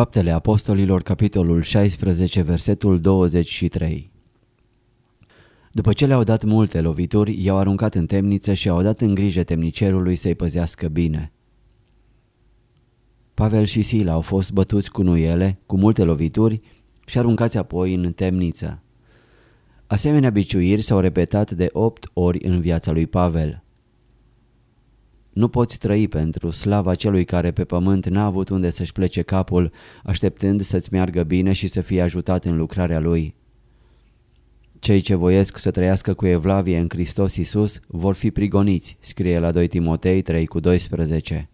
Faptele Apostolilor, capitolul 16, versetul 23 După ce le-au dat multe lovituri, i-au aruncat în temniță și au dat în grijă temnicerului să-i păzească bine. Pavel și Sila au fost bătuți cu nuiele, cu multe lovituri și aruncați apoi în temniță. Asemenea biciuiri s-au repetat de opt ori în viața lui Pavel. Nu poți trăi pentru slava celui care pe pământ n-a avut unde să-și plece capul, așteptând să-ți meargă bine și să fie ajutat în lucrarea lui. Cei ce voiesc să trăiască cu evlavie în Hristos Iisus vor fi prigoniți, scrie la 2 Timotei 3 cu 12.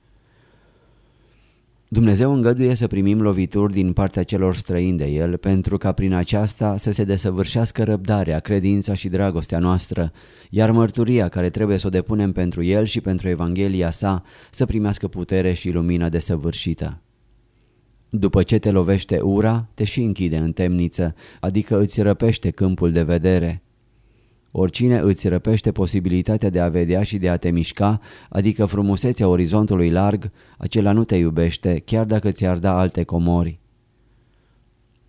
Dumnezeu îngăduie să primim lovituri din partea celor străini de El pentru ca prin aceasta să se desăvârșească răbdarea, credința și dragostea noastră, iar mărturia care trebuie să o depunem pentru El și pentru Evanghelia sa să primească putere și lumină desăvârșită. După ce te lovește ura, te și închide în temniță, adică îți răpește câmpul de vedere. Oricine îți răpește posibilitatea de a vedea și de a te mișca, adică frumusețea orizontului larg, acela nu te iubește, chiar dacă ți-ar da alte comori.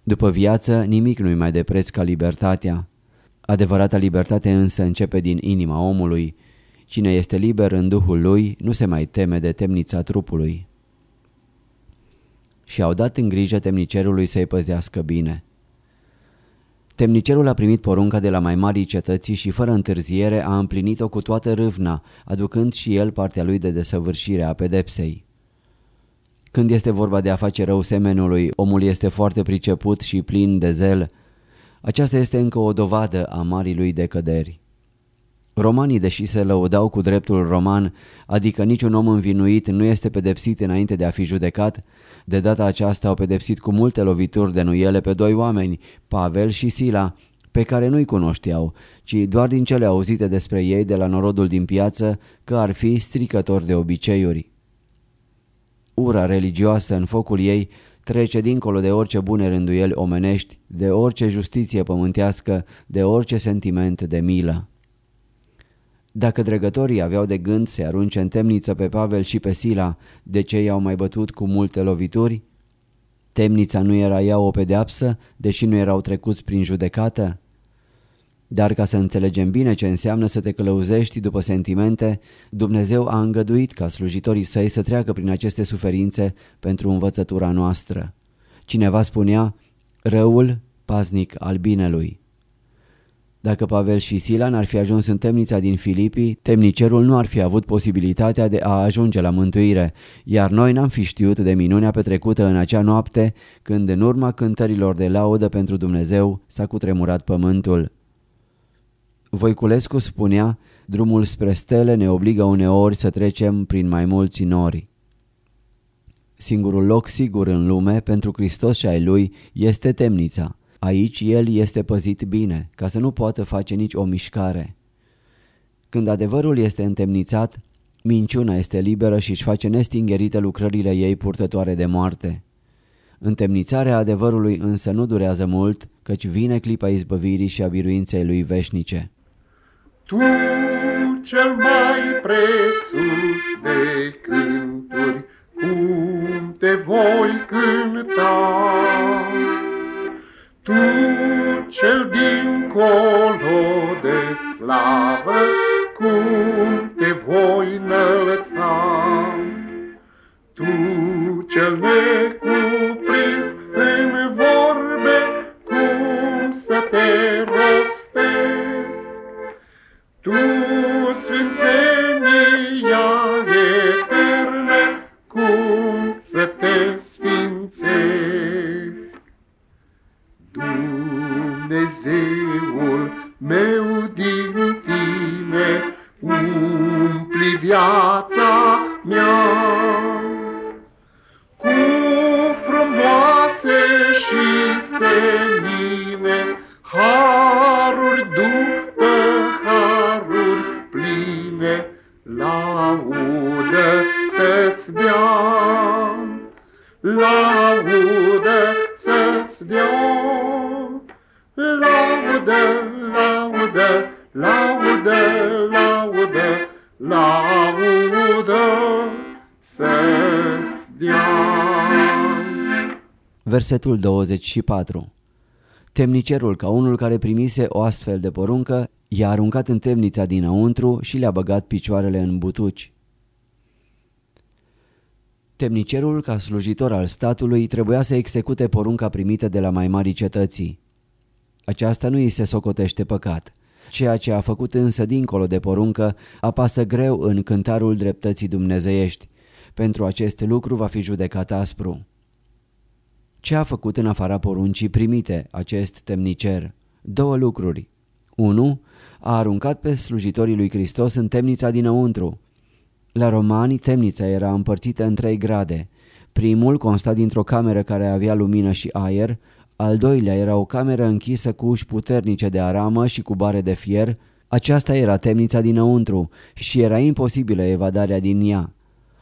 După viață, nimic nu-i mai de preț ca libertatea. Adevărata libertate însă începe din inima omului. Cine este liber în duhul lui nu se mai teme de temnița trupului. Și au dat în grijă temnicerului să-i păzească bine. Temnicerul a primit porunca de la mai mari cetății și fără întârziere a împlinit-o cu toată râvna, aducând și el partea lui de desăvârșire a pedepsei. Când este vorba de a face rău semenului, omul este foarte priceput și plin de zel. Aceasta este încă o dovadă a marii lui decăderi. Romanii, deși se lăudau cu dreptul roman, adică niciun om învinuit nu este pedepsit înainte de a fi judecat, de data aceasta au pedepsit cu multe lovituri de nuiele pe doi oameni, Pavel și Sila, pe care nu-i cunoșteau, ci doar din cele auzite despre ei de la norodul din piață că ar fi stricători de obiceiuri. Ura religioasă în focul ei trece dincolo de orice bune rânduieli omenești, de orice justiție pământească, de orice sentiment de milă. Dacă dregătorii aveau de gând să arunce în temniță pe Pavel și pe Sila, de ce i-au mai bătut cu multe lovituri? Temnița nu era ea o pedeapsă, deși nu erau trecuți prin judecată? Dar ca să înțelegem bine ce înseamnă să te călăuzești după sentimente, Dumnezeu a îngăduit ca slujitorii săi să treacă prin aceste suferințe pentru învățătura noastră. Cineva spunea, răul paznic al binelui. Dacă Pavel și Sila n-ar fi ajuns în temnița din Filipii, temnicerul nu ar fi avut posibilitatea de a ajunge la mântuire, iar noi n-am fi știut de minunea petrecută în acea noapte, când în urma cântărilor de laudă pentru Dumnezeu s-a cutremurat pământul. Voiculescu spunea, drumul spre stele ne obligă uneori să trecem prin mai mulți nori. Singurul loc sigur în lume pentru Hristos și ai Lui este temnița. Aici el este păzit bine, ca să nu poată face nici o mișcare. Când adevărul este întemnițat, minciuna este liberă și își face nestingerite lucrările ei purtătoare de moarte. Întemnițarea adevărului însă nu durează mult, căci vine clipa izbăvirii și a biruinței lui veșnice. Tu, cel mai presus de cânturi, cum te voi cânta? Tu, cel dincolo de slavă, cum te voi înălța? Tu, cel necuprins să-ți dea, laudă, laudă, laudă, laudă, laudă să-ți dea. Versetul 24 Temnicerul, ca unul care primise o astfel de poruncă, i-a aruncat în temnița dinăuntru și le-a băgat picioarele în butuci. Temnicerul, ca slujitor al statului, trebuia să execute porunca primită de la mai mari cetății. Aceasta nu îi se socotește păcat. Ceea ce a făcut însă dincolo de poruncă apasă greu în cântarul dreptății dumnezeiești. Pentru acest lucru va fi judecat aspru. Ce a făcut în afara poruncii primite acest temnicer? Două lucruri. 1. A aruncat pe slujitorii lui Hristos în temnița dinăuntru. La romani, temnița era împărțită în trei grade. Primul consta dintr-o cameră care avea lumină și aer, al doilea era o cameră închisă cu uși puternice de aramă și cu bare de fier. Aceasta era temnița dinăuntru și era imposibilă evadarea din ea.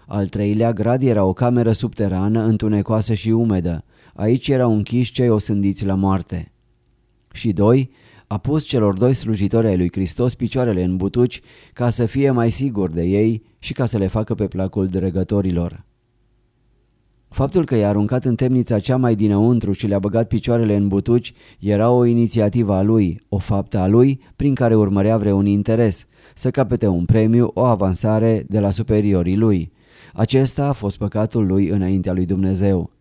Al treilea grad era o cameră subterană, întunecoasă și umedă. Aici erau închiși cei osândiți la moarte. Și doi, a pus celor doi slujitori ai lui Hristos picioarele în butuci ca să fie mai sigur de ei și ca să le facă pe placul dregătorilor. Faptul că i-a aruncat în temnița cea mai dinăuntru și le-a băgat picioarele în butuci era o inițiativă a lui, o faptă a lui prin care urmărea vreun interes, să capete un premiu, o avansare de la superiorii lui. Acesta a fost păcatul lui înaintea lui Dumnezeu.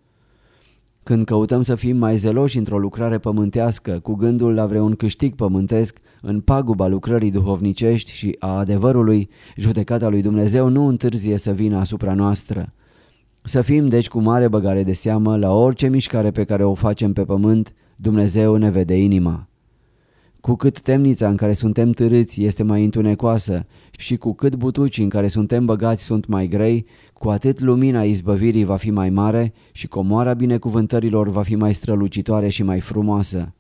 Când căutăm să fim mai zeloși într-o lucrare pământească, cu gândul la vreun câștig pământesc, în paguba lucrării duhovnicești și a adevărului, judecata lui Dumnezeu nu întârzie să vină asupra noastră. Să fim deci cu mare băgare de seamă la orice mișcare pe care o facem pe pământ, Dumnezeu ne vede inima. Cu cât temnița în care suntem târâți este mai întunecoasă și cu cât butucii în care suntem băgați sunt mai grei, cu atât lumina izbăvirii va fi mai mare și comoara binecuvântărilor va fi mai strălucitoare și mai frumoasă.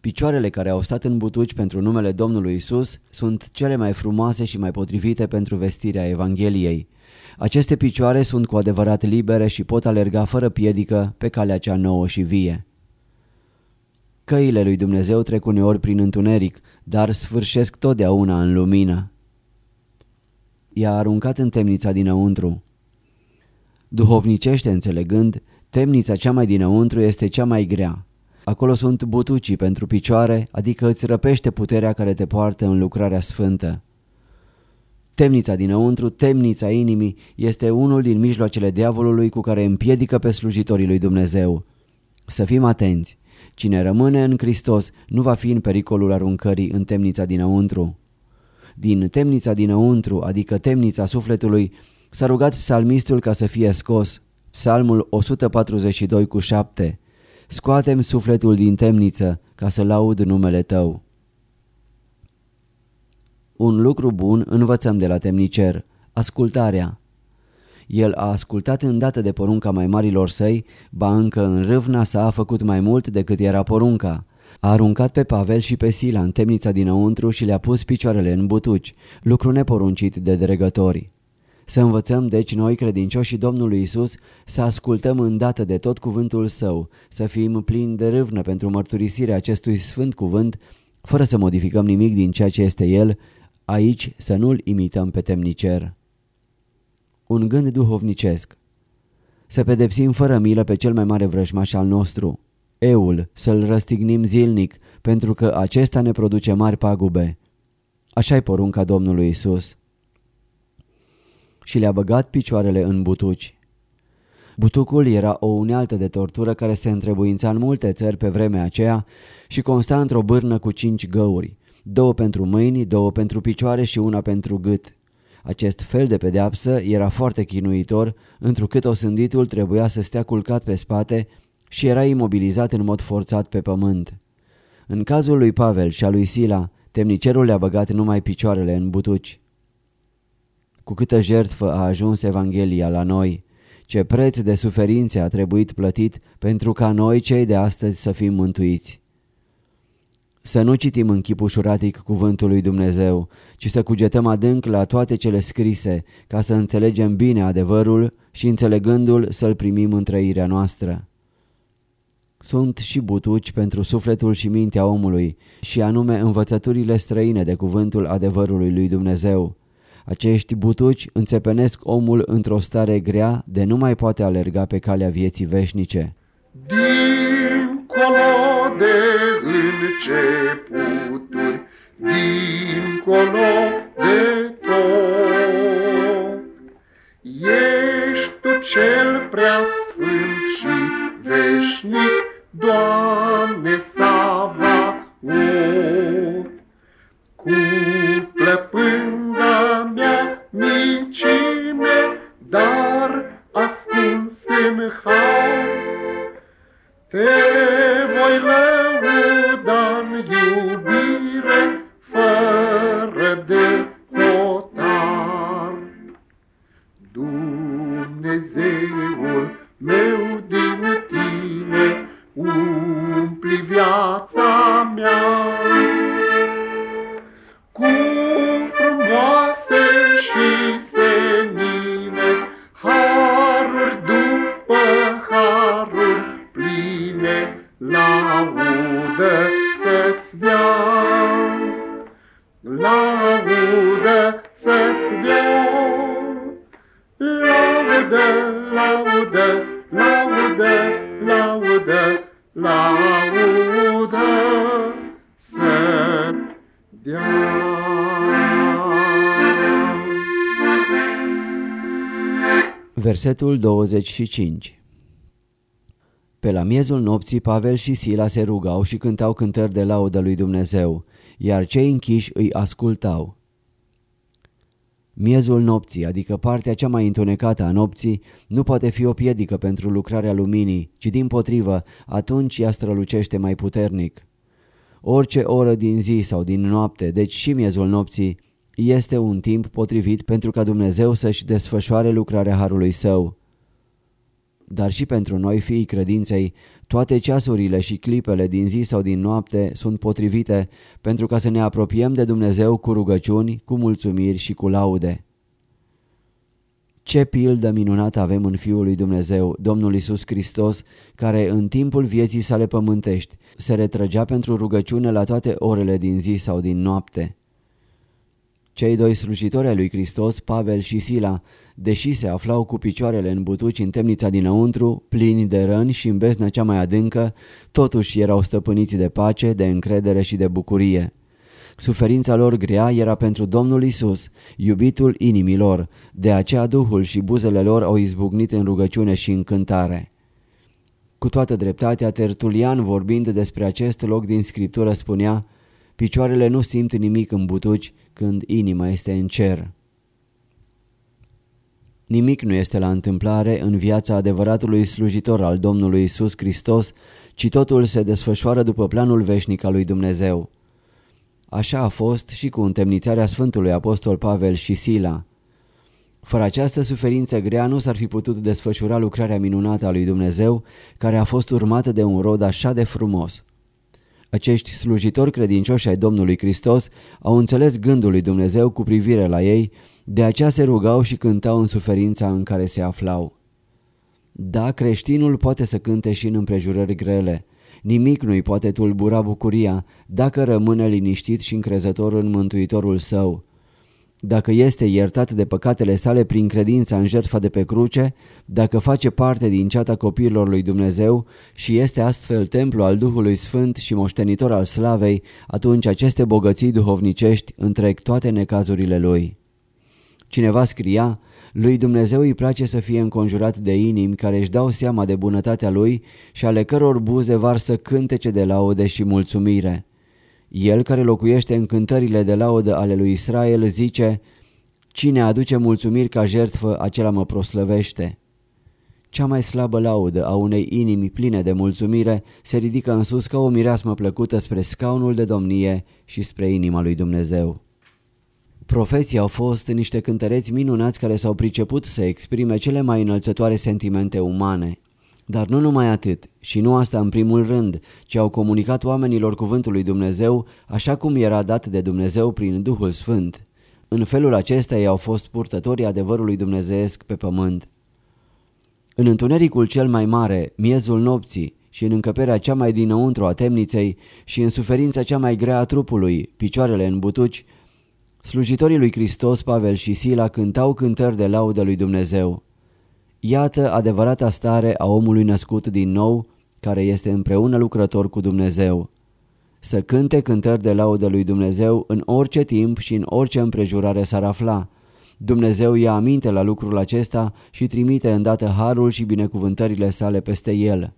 Picioarele care au stat în butuci pentru numele Domnului Isus sunt cele mai frumoase și mai potrivite pentru vestirea Evangheliei. Aceste picioare sunt cu adevărat libere și pot alerga fără piedică pe calea cea nouă și vie. Căile lui Dumnezeu trec uneori prin întuneric, dar sfârșesc totdeauna în lumină. I-a aruncat în temnița dinăuntru. Duhovnicește înțelegând, temnița cea mai dinăuntru este cea mai grea. Acolo sunt butucii pentru picioare, adică îți răpește puterea care te poartă în lucrarea sfântă. Temnița dinăuntru, temnița inimii, este unul din mijloacele diavolului cu care împiedică pe slujitorii lui Dumnezeu. Să fim atenți! Cine rămâne în Hristos nu va fi în pericolul aruncării în temnița dinăuntru. Din temnița dinăuntru, adică temnița sufletului, s-a rugat psalmistul ca să fie scos. Psalmul 142 cu 7 Scoatem sufletul din temniță ca să laud numele tău. Un lucru bun învățăm de la temnicer, ascultarea. El a ascultat îndată de porunca mai marilor săi, ba încă în râvna sa a făcut mai mult decât era porunca. A aruncat pe Pavel și pe Sila în temnița dinăuntru și le-a pus picioarele în butuci, lucru neporuncit de dregători. Să învățăm deci noi credincioșii Domnului Isus să ascultăm îndată de tot cuvântul său, să fim plini de râvnă pentru mărturisirea acestui sfânt cuvânt, fără să modificăm nimic din ceea ce este el, aici să nu-l imităm pe temnicer un gând duhovnicesc. Să pedepsim fără milă pe cel mai mare vrăjmaș al nostru, eul, să-l răstignim zilnic, pentru că acesta ne produce mari pagube. Așa-i porunca Domnului Isus. Și le-a băgat picioarele în butuci. Butucul era o unealtă de tortură care se întrebuința în multe țări pe vremea aceea și consta într-o bârnă cu cinci găuri. două pentru mâini, două pentru picioare și una pentru gât. Acest fel de pedeapsă era foarte chinuitor, întrucât osânditul trebuia să stea culcat pe spate și era imobilizat în mod forțat pe pământ. În cazul lui Pavel și a lui Sila, temnicerul le-a băgat numai picioarele în butuci. Cu câtă jertfă a ajuns Evanghelia la noi, ce preț de suferințe a trebuit plătit pentru ca noi cei de astăzi să fim mântuiți. Să nu citim în chip ușuratic cuvântul lui Dumnezeu, ci să cugetăm adânc la toate cele scrise, ca să înțelegem bine adevărul și înțelegându-l să-l primim în trăirea noastră. Sunt și butuci pentru sufletul și mintea omului, și anume învățăturile străine de cuvântul adevărului lui Dumnezeu. Acești butuci înțepenesc omul într-o stare grea de nu mai poate alerga pe calea vieții veșnice. Dincolo de începuturi, dincolo Versetul 25 Pe la miezul nopții Pavel și Sila se rugau și cântau cântări de laudă lui Dumnezeu, iar cei închiși îi ascultau. Miezul nopții, adică partea cea mai întunecată a nopții, nu poate fi o piedică pentru lucrarea luminii, ci din potrivă, atunci ea strălucește mai puternic. Orice oră din zi sau din noapte, deci și miezul nopții, este un timp potrivit pentru ca Dumnezeu să-și desfășoare lucrarea Harului Său. Dar și pentru noi, fiii credinței, toate ceasurile și clipele din zi sau din noapte sunt potrivite pentru ca să ne apropiem de Dumnezeu cu rugăciuni, cu mulțumiri și cu laude. Ce pildă minunată avem în Fiul lui Dumnezeu, Domnul Isus Hristos, care în timpul vieții sale pământești se retrăgea pentru rugăciune la toate orele din zi sau din noapte. Cei doi slujitori ai lui Hristos, Pavel și Sila, deși se aflau cu picioarele în butuci în temnița dinăuntru, plini de răni și în beznă cea mai adâncă, totuși erau stăpâniți de pace, de încredere și de bucurie. Suferința lor grea era pentru Domnul Isus, iubitul inimilor, de aceea Duhul și buzele lor au izbucnit în rugăciune și în cântare. Cu toată dreptatea, Tertulian vorbind despre acest loc din Scriptură spunea Picioarele nu simt nimic în butuci când inima este în cer. Nimic nu este la întâmplare în viața adevăratului slujitor al Domnului Isus Hristos, ci totul se desfășoară după planul veșnic al lui Dumnezeu. Așa a fost și cu întemnițarea Sfântului Apostol Pavel și Sila. Fără această suferință grea nu s-ar fi putut desfășura lucrarea minunată a lui Dumnezeu, care a fost urmată de un rod așa de frumos. Acești slujitori credincioși ai Domnului Hristos au înțeles gândul lui Dumnezeu cu privire la ei, de aceea se rugau și cântau în suferința în care se aflau. Da, creștinul poate să cânte și în împrejurări grele. Nimic nu-i poate tulbura bucuria dacă rămâne liniștit și încrezător în Mântuitorul său. Dacă este iertat de păcatele sale prin credința în jertfa de pe cruce, dacă face parte din ceata copiilor lui Dumnezeu și este astfel templu al Duhului Sfânt și moștenitor al slavei, atunci aceste bogății duhovnicești întrec toate necazurile lui. Cineva scria, lui Dumnezeu îi place să fie înconjurat de inimi care își dau seama de bunătatea lui și ale căror buze varsă cântece de laude și mulțumire. El care locuiește în cântările de laudă ale lui Israel zice Cine aduce mulțumiri ca jertfă, acela mă proslăvește. Cea mai slabă laudă a unei inimi pline de mulțumire se ridică în sus ca o mireasmă plăcută spre scaunul de domnie și spre inima lui Dumnezeu. Profeții au fost niște cântăreți minunați care s-au priceput să exprime cele mai înălțătoare sentimente umane. Dar nu numai atât, și nu asta în primul rând, ci au comunicat oamenilor cuvântul lui Dumnezeu așa cum era dat de Dumnezeu prin Duhul Sfânt. În felul acesta ei au fost purtătorii adevărului dumnezeesc pe pământ. În întunericul cel mai mare, miezul nopții și în încăperea cea mai dinăuntru a temniței și în suferința cea mai grea a trupului, picioarele în butuci, slujitorii lui Hristos, Pavel și Sila cântau cântări de laudă lui Dumnezeu. Iată adevărata stare a omului născut din nou, care este împreună lucrător cu Dumnezeu. Să cânte cântări de laudă lui Dumnezeu în orice timp și în orice împrejurare s-ar afla. Dumnezeu ia aminte la lucrul acesta și trimite îndată harul și binecuvântările sale peste el.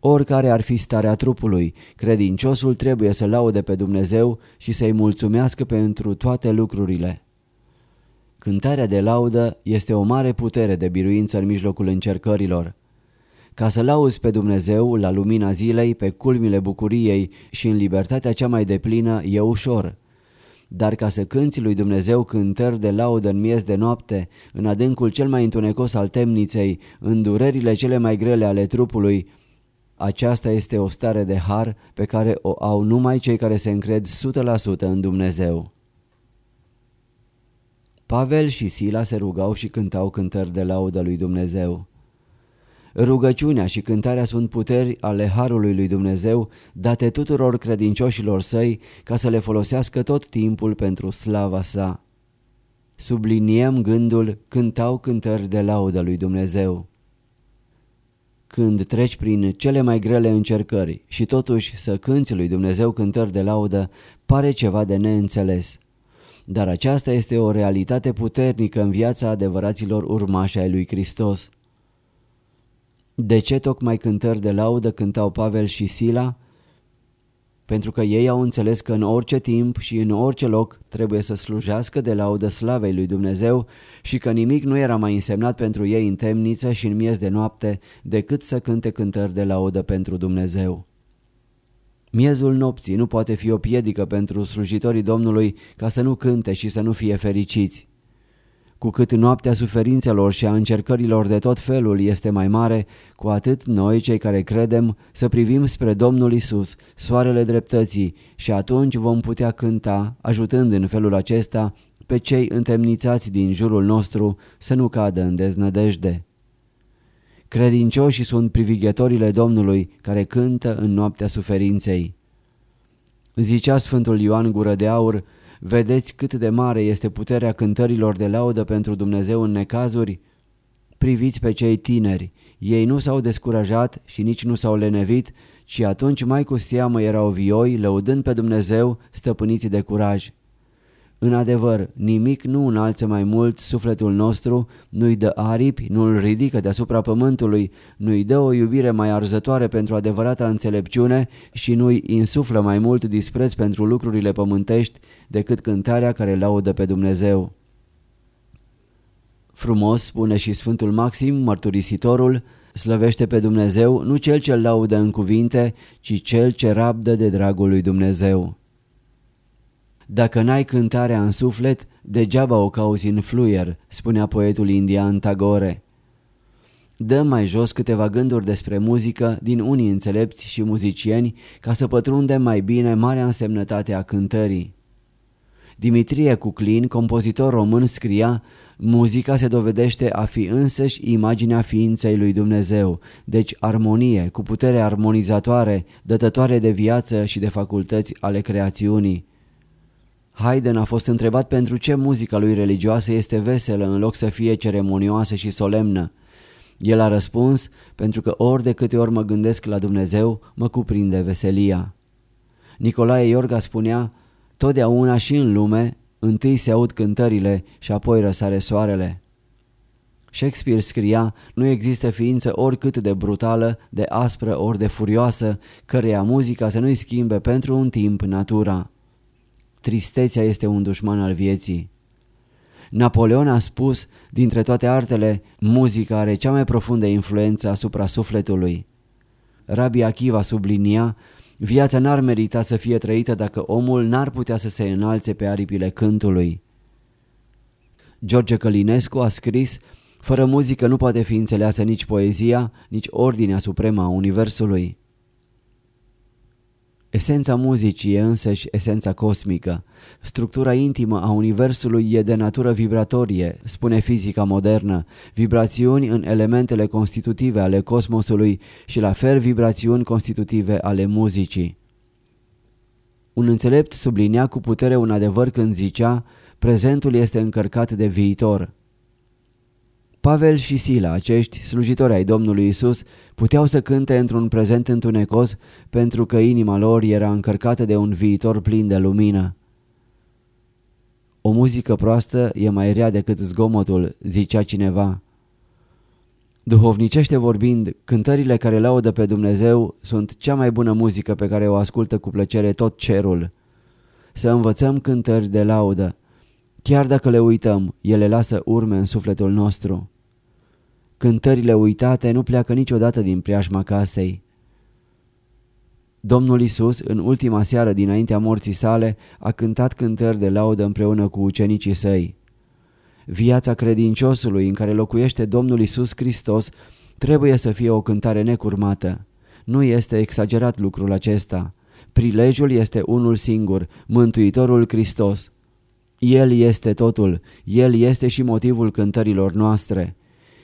Oricare ar fi starea trupului, credinciosul trebuie să laude pe Dumnezeu și să-i mulțumească pentru toate lucrurile. Cântarea de laudă este o mare putere de biruință în mijlocul încercărilor. Ca să lauzi pe Dumnezeu la lumina zilei, pe culmile bucuriei și în libertatea cea mai deplină e ușor. Dar ca să cânți lui Dumnezeu cântări de laudă în miez de noapte, în adâncul cel mai întunecos al temniței, în durerile cele mai grele ale trupului, aceasta este o stare de har pe care o au numai cei care se încred 100% în Dumnezeu. Pavel și Sila se rugau și cântau cântări de laudă lui Dumnezeu. Rugăciunea și cântarea sunt puteri ale Harului lui Dumnezeu date tuturor credincioșilor săi ca să le folosească tot timpul pentru slava sa. Subliniem gândul cântau cântări de laudă lui Dumnezeu. Când treci prin cele mai grele încercări și totuși să cânți lui Dumnezeu cântări de laudă pare ceva de neînțeles. Dar aceasta este o realitate puternică în viața adevăraților urmași ai lui Hristos. De ce tocmai cântări de laudă cântau Pavel și Sila? Pentru că ei au înțeles că în orice timp și în orice loc trebuie să slujească de laudă slavei lui Dumnezeu și că nimic nu era mai însemnat pentru ei în temniță și în miez de noapte decât să cânte cântări de laudă pentru Dumnezeu. Miezul nopții nu poate fi o piedică pentru slujitorii Domnului ca să nu cânte și să nu fie fericiți. Cu cât noaptea suferințelor și a încercărilor de tot felul este mai mare, cu atât noi, cei care credem, să privim spre Domnul Isus, soarele dreptății, și atunci vom putea cânta, ajutând în felul acesta pe cei întemnițați din jurul nostru să nu cadă în deznădejde. Credincioșii sunt privighetorile Domnului care cântă în noaptea suferinței. Zicea Sfântul Ioan Gură de Aur, Vedeți cât de mare este puterea cântărilor de laudă pentru Dumnezeu în necazuri? Priviți pe cei tineri, ei nu s-au descurajat și nici nu s-au lenevit, ci atunci mai cu seamă erau vioi, lăudând pe Dumnezeu, stăpâniți de curaj. În adevăr, nimic nu înalță mai mult sufletul nostru, nu-i dă aripi, nu-l ridică deasupra pământului, nu-i dă o iubire mai arzătoare pentru adevărata înțelepciune și nu-i insuflă mai mult dispreț pentru lucrurile pământești decât cântarea care laudă pe Dumnezeu. Frumos, spune și Sfântul Maxim, mărturisitorul, slăvește pe Dumnezeu nu cel ce laudă în cuvinte, ci cel ce rabdă de dragul lui Dumnezeu. Dacă n-ai cântarea în suflet, degeaba o cauzi în fluier, spunea poetul indian Tagore. Dăm mai jos câteva gânduri despre muzică din unii înțelepți și muzicieni ca să pătrundem mai bine marea însemnătate a cântării. Dimitrie Cuclin, compozitor român, scria Muzica se dovedește a fi însăși imaginea ființei lui Dumnezeu, deci armonie, cu putere armonizatoare, dătătoare de viață și de facultăți ale creațiunii. Haydn a fost întrebat pentru ce muzica lui religioasă este veselă în loc să fie ceremonioasă și solemnă. El a răspuns, pentru că ori de câte ori mă gândesc la Dumnezeu, mă cuprinde veselia. Nicolae Iorga spunea, totdeauna și în lume, întâi se aud cântările și apoi răsare soarele. Shakespeare scria, nu există ființă oricât de brutală, de aspră ori de furioasă, căreia muzica să nu-i schimbe pentru un timp natura. Tristețea este un dușman al vieții. Napoleon a spus, dintre toate artele, muzica are cea mai profundă influență asupra sufletului. Rabbi Akiva sublinia, viața n-ar merita să fie trăită dacă omul n-ar putea să se înalțe pe aripile cântului. George Călinescu a scris, fără muzică nu poate fi înțeleasă nici poezia, nici ordinea supremă a Universului. Esența muzicii e însăși esența cosmică. Structura intimă a Universului e de natură vibratorie, spune fizica modernă, vibrațiuni în elementele constitutive ale cosmosului și la fel vibrațiuni constitutive ale muzicii. Un înțelept sublinea cu putere un adevăr când zicea, prezentul este încărcat de viitor. Pavel și Sila, acești slujitori ai Domnului Isus, puteau să cânte într-un prezent întunecos pentru că inima lor era încărcată de un viitor plin de lumină. O muzică proastă e mai rea decât zgomotul, zicea cineva. Duhovnicește vorbind, cântările care laudă pe Dumnezeu sunt cea mai bună muzică pe care o ascultă cu plăcere tot cerul. Să învățăm cântări de laudă. Chiar dacă le uităm, ele lasă urme în sufletul nostru. Cântările uitate nu pleacă niciodată din preajma casei. Domnul Isus, în ultima seară dinaintea morții sale, a cântat cântări de laudă împreună cu ucenicii săi. Viața credinciosului în care locuiește Domnul Isus Hristos trebuie să fie o cântare necurmată. Nu este exagerat lucrul acesta. Prilejul este unul singur, Mântuitorul Hristos. El este totul, El este și motivul cântărilor noastre.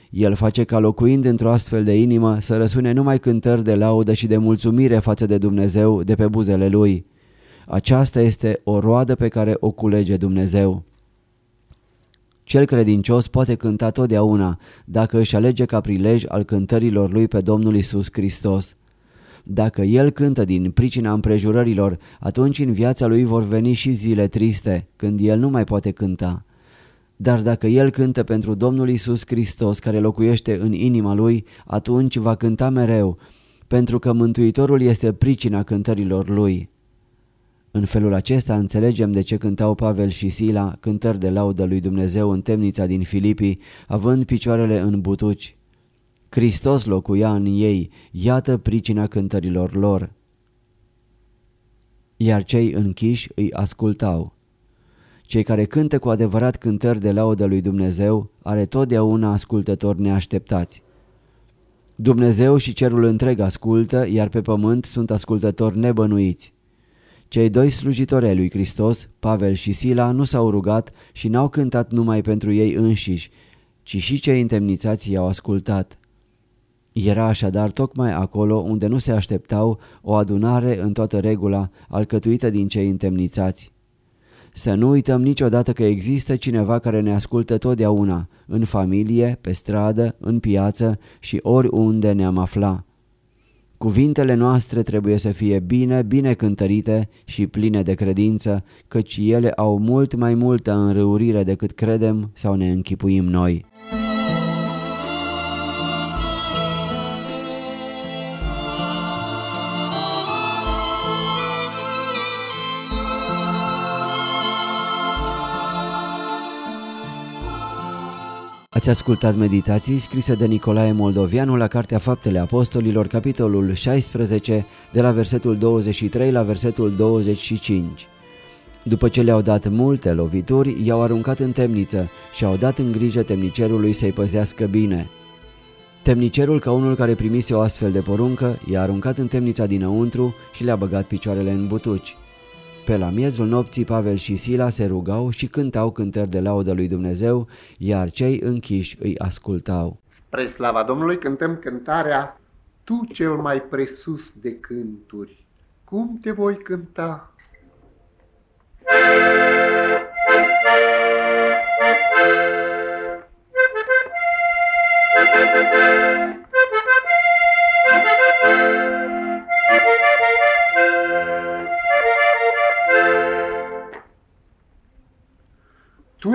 El face ca locuind într-o astfel de inimă să răsune numai cântări de laudă și de mulțumire față de Dumnezeu de pe buzele Lui. Aceasta este o roadă pe care o culege Dumnezeu. Cel credincios poate cânta totdeauna dacă își alege ca prilej al cântărilor lui pe Domnul Isus Hristos. Dacă el cântă din pricina împrejurărilor, atunci în viața lui vor veni și zile triste, când el nu mai poate cânta. Dar dacă el cântă pentru Domnul Isus Hristos care locuiește în inima lui, atunci va cânta mereu, pentru că Mântuitorul este pricina cântărilor lui. În felul acesta înțelegem de ce cântau Pavel și Sila cântări de laudă lui Dumnezeu în temnița din Filipii, având picioarele în butuci. Hristos locuia în ei, iată pricina cântărilor lor. Iar cei închiși îi ascultau. Cei care cântă cu adevărat cântări de laudă lui Dumnezeu are totdeauna ascultători neașteptați. Dumnezeu și cerul întreg ascultă, iar pe pământ sunt ascultători nebănuiți. Cei doi slujitori ai lui Hristos, Pavel și Sila, nu s-au rugat și n-au cântat numai pentru ei înșiși, ci și cei întemnițați i-au ascultat. Era așadar tocmai acolo unde nu se așteptau o adunare în toată regula, alcătuită din cei întemnițați. Să nu uităm niciodată că există cineva care ne ascultă totdeauna, în familie, pe stradă, în piață și oriunde ne-am afla. Cuvintele noastre trebuie să fie bine, bine cântărite și pline de credință, căci ele au mult mai multă înrăurire decât credem sau ne închipuim noi. Ați ascultat meditații scrise de Nicolae Moldovianu la Cartea Faptele Apostolilor, capitolul 16, de la versetul 23 la versetul 25. După ce le-au dat multe lovituri, i-au aruncat în temniță și au dat în grijă temnicerului să-i păzească bine. Temnicerul, ca unul care primise o astfel de poruncă, i-a aruncat în temnița dinăuntru și le-a băgat picioarele în butuci. Pe la miezul nopții Pavel și Sila se rugau și cântau cântări de laudă lui Dumnezeu, iar cei închiși îi ascultau. Spre slava Domnului cântăm cântarea Tu cel mai presus de cânturi, cum te voi cânta? Tu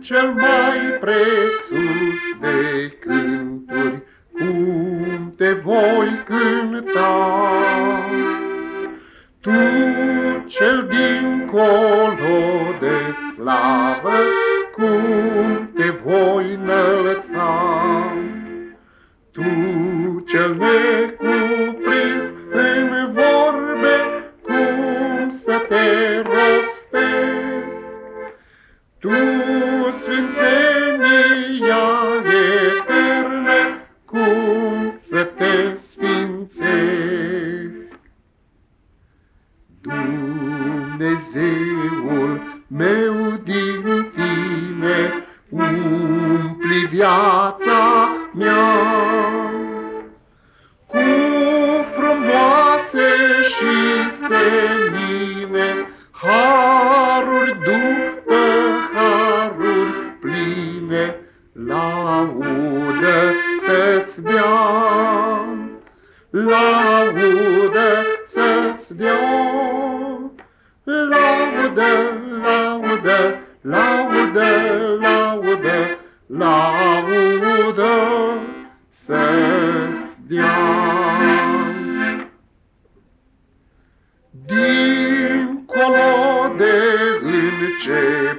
cel mai presus de cânturi, cum te voi cânta. Tu, cel dincolo de slavă, cum laudă să-ți dea, laudă, laudă, laudă, laudă, laudă să-ți dea. Dincolo de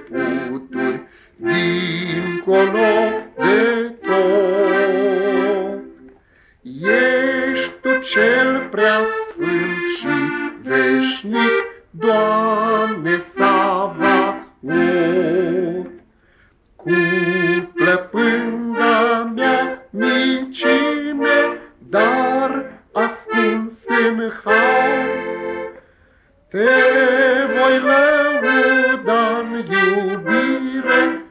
începuturi, dincolo veșnic, Doamne Savaot. Cu plăpânda mea micime, dar ascuns în har, te voi lăuda-n iubire